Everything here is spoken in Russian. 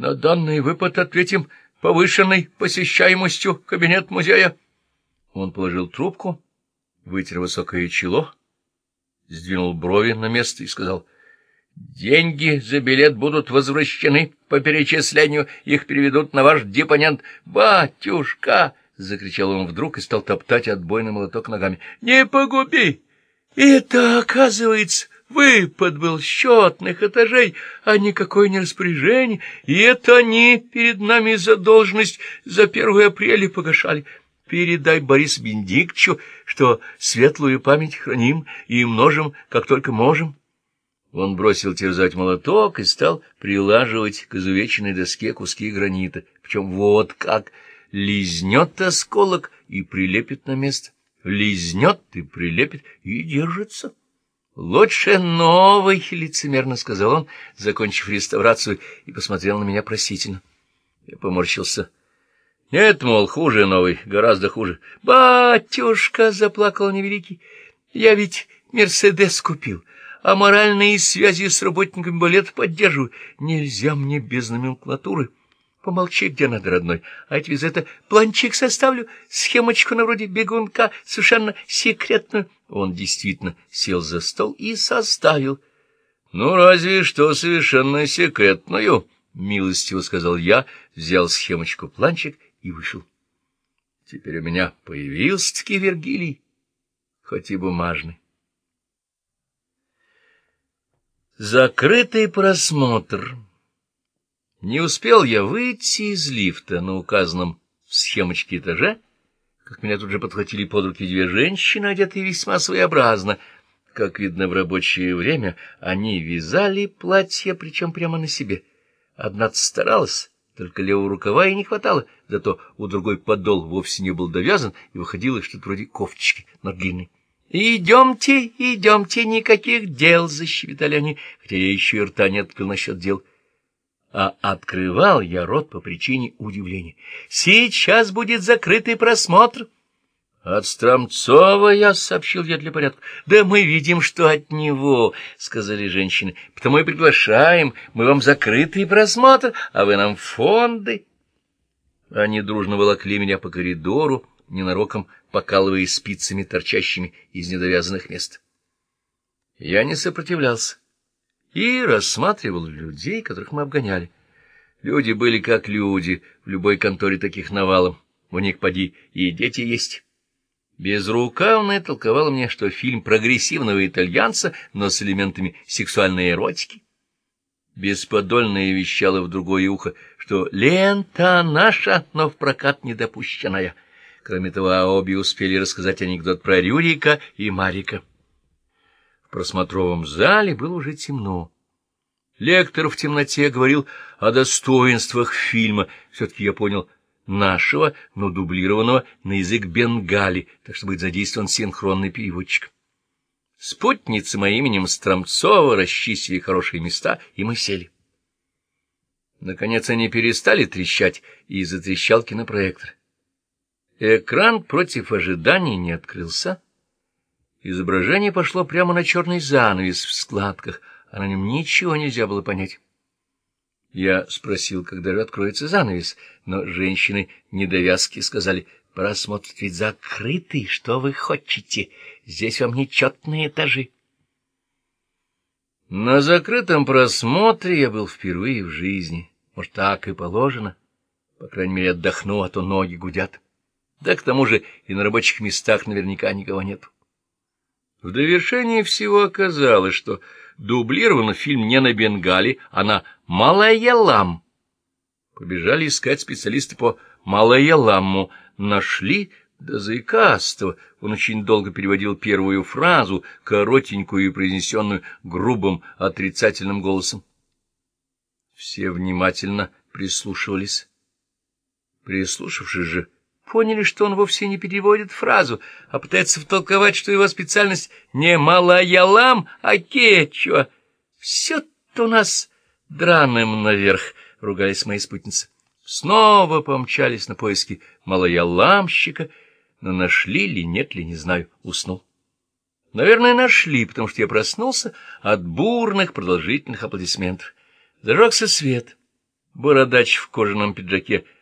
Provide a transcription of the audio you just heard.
На данный выпад ответим повышенной посещаемостью кабинет музея. Он положил трубку, вытер высокое чело, сдвинул брови на место и сказал, «Деньги за билет будут возвращены по перечислению, их переведут на ваш депонент. Батюшка!» — закричал он вдруг и стал топтать отбойный молоток ногами. «Не погуби! Это, оказывается, выпад был счетных этажей, а никакое не распоряжение, и это они перед нами задолженность за 1 апреля погашали». Передай Борис Бендикчу, что светлую память храним и множим, как только можем. Он бросил терзать молоток и стал прилаживать к изувеченной доске куски гранита. Причем вот как лизнет осколок и прилепит на место. Лизнет и прилепит, и держится. «Лучше новый», — лицемерно сказал он, закончив реставрацию, и посмотрел на меня просительно. Я поморщился. — Нет, мол, хуже новый, гораздо хуже. — Батюшка, — заплакал невеликий, — я ведь Мерседес купил, а моральные связи с работниками балета поддерживаю. Нельзя мне без номенклатуры. Помолчи, надо, родной, а ведь без это планчик составлю, схемочку на вроде бегунка, совершенно секретную. Он действительно сел за стол и составил. — Ну, разве что совершенно секретную, — милостиво сказал я, взял схемочку планчик — и вышел. Теперь у меня появился-таки Вергилий, хоть и бумажный. Закрытый просмотр. Не успел я выйти из лифта на указанном в схемочке этаже, как меня тут же подхватили под руки две женщины, одетые весьма своеобразно. Как видно, в рабочее время они вязали платья, причем прямо на себе. Одна старалась, только левого рукава и не хватало, зато у другой подол вовсе не был довязан и выходило что-то вроде кофточки, но длинной. «Идемте, идемте, никаких дел!» — защебетали они, хотя я еще и рта не открыл насчет дел. А открывал я рот по причине удивления. «Сейчас будет закрытый просмотр!» — От Стромцова я, — сообщил я для порядка. — Да мы видим, что от него, — сказали женщины. — Потому и приглашаем. Мы вам закрытый просмотр, а вы нам фонды. Они дружно волокли меня по коридору, ненароком покалывая спицами, торчащими из недовязанных мест. Я не сопротивлялся и рассматривал людей, которых мы обгоняли. Люди были как люди, в любой конторе таких навалом. У них, поди, и дети есть. Безрукавная толковала мне, что фильм прогрессивного итальянца, но с элементами сексуальной эротики. Бесподольная вещала в другое ухо, что лента наша, но в прокат недопущенная. Кроме того, обе успели рассказать анекдот про Рюрика и Марика. В просмотровом зале было уже темно. Лектор в темноте говорил о достоинствах фильма. Все-таки я понял — нашего, но дублированного на язык бенгали, так что будет задействован синхронный переводчик. Спутницы моим именем Стромцова расчистили хорошие места, и мы сели. Наконец они перестали трещать, и затрещал кинопроектор. Экран против ожиданий не открылся. Изображение пошло прямо на черный занавес в складках, а на нем ничего нельзя было понять. Я спросил, когда же откроется занавес, но женщины недовязки сказали, просмотр ведь закрытый, что вы хотите, здесь вам нечетные этажи. На закрытом просмотре я был впервые в жизни, может, так и положено, по крайней мере, отдохну, а то ноги гудят. Да к тому же и на рабочих местах наверняка никого нет. В довершении всего оказалось, что дублирован фильм не на Бенгале, а на Малаялам. Побежали искать специалисты по Малаяламу. Нашли до заикастого. Он очень долго переводил первую фразу, коротенькую и произнесенную грубым отрицательным голосом. Все внимательно прислушивались. Прислушавшись же, поняли, что он вовсе не переводит фразу, а пытается втолковать, что его специальность не малаялам, а кечуа. Все-то у нас драным наверх, — ругались мои спутницы. Снова помчались на поиски малояламщика, но нашли ли, нет ли, не знаю, уснул. Наверное, нашли, потому что я проснулся от бурных продолжительных аплодисментов. Зажегся свет. Бородач в кожаном пиджаке